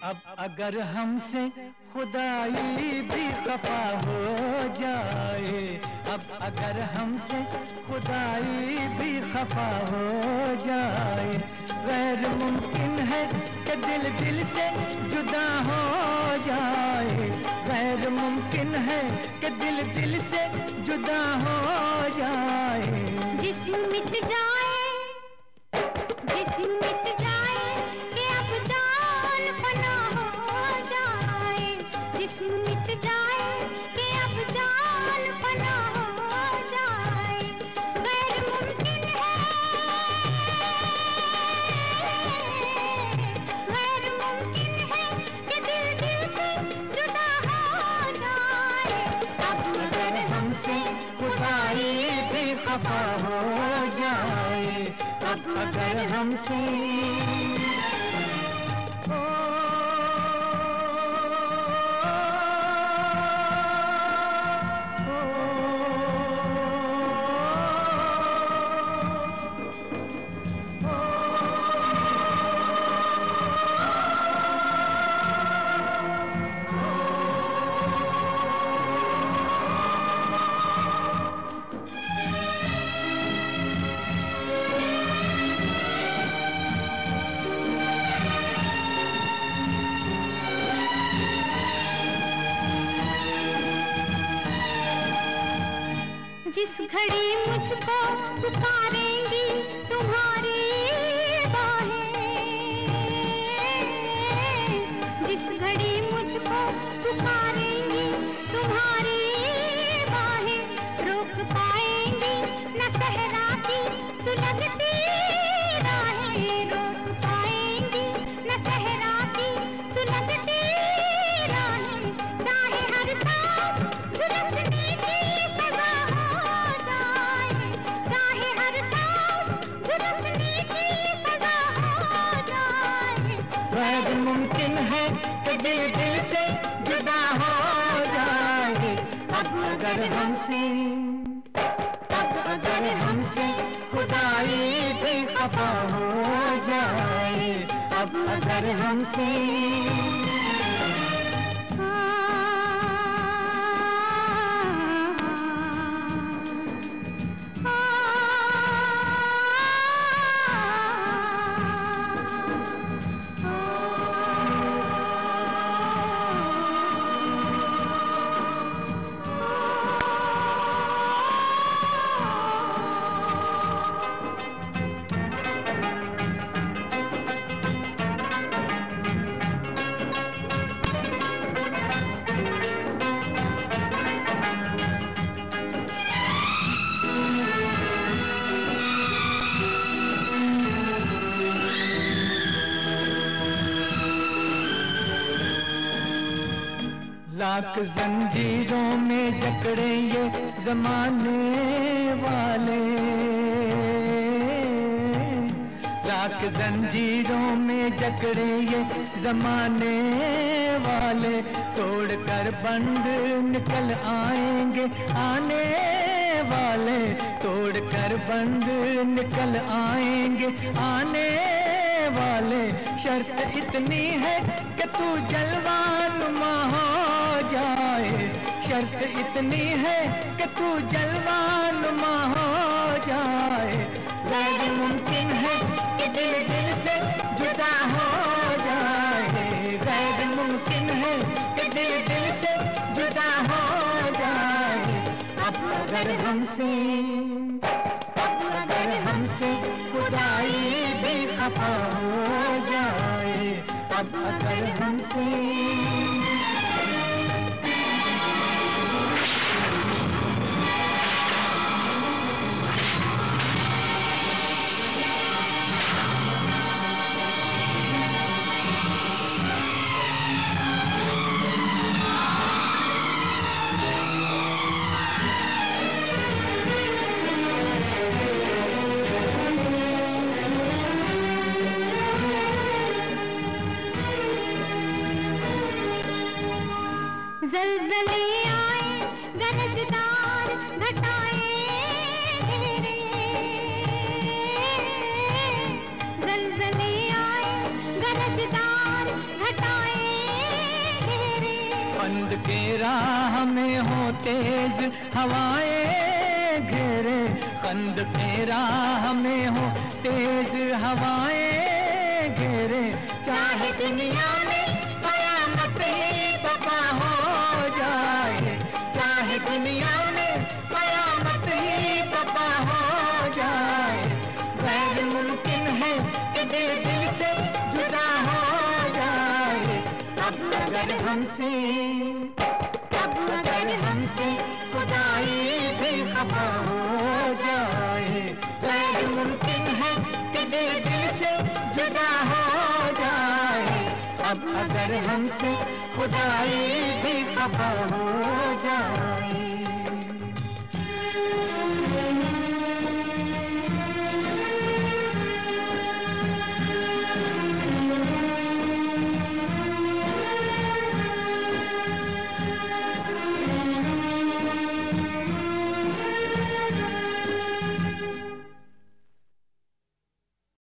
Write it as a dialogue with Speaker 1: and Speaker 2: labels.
Speaker 1: अब अगर हमसे खुदाई भी खफा हो जाए, अब अगर हमसे खुदाई भी खफा हो जाए, गैर मुमकिन है कि दिल दिल से जुदा हो जाए, गैर मुमकिन है कि दिल दिल से जुदा हो जाए।
Speaker 2: जिस्म मिट जाए
Speaker 1: खुदाई भी खफा हो जाए अब अगर हमसे
Speaker 2: जिस घड़ी मुझको पुकारेंगी
Speaker 1: मुमकिन है कि दिल दिल से जुदा हो जाए अब अगर हमसे, अब अगर हमसे खुदाई भी खफा हो जाए। अब अगर हमसे लाख जंजीरों में जकड़े ये जमाने वाले। लाख जंजीरों में जकड़े ये जमाने वाले। तोड़ कर बंद निकल आएँगे आने वाले। तोड़ कर बंद निकल आएँगे आने वाले शर्त इतनी है कि तू जलवानुमा हो जाए। शर्त इतनी है कि तू जलवानुमा हो जाए। गैर मुमकिन है कि दिल दिल से जुदा हो जाए। गैर मुमकिन है कि दिल दिल से जुदा हो जाए। अब अगर हमसे हमसे खुदाई भी खफा हो जाए। अब अगर हमसे
Speaker 2: जलजले आए गरजदार घटाए घेरे जलजले आए गरजदार घटाए
Speaker 1: के राह में हो तेज हवाएँ घेरे। कंद के राह में हो तेज हवाएँ घेरे। चाहे दुनिया में है कि दिल से जुदा हो जाए। अब अगर हमसे, अब अगर हमसे खुदाई भी खफा हो जाए। गैर मुमकिन है कि दिल दिल से जुदा हो जाए। अब अगर हमसे खुदाई भी खफा हो जाए।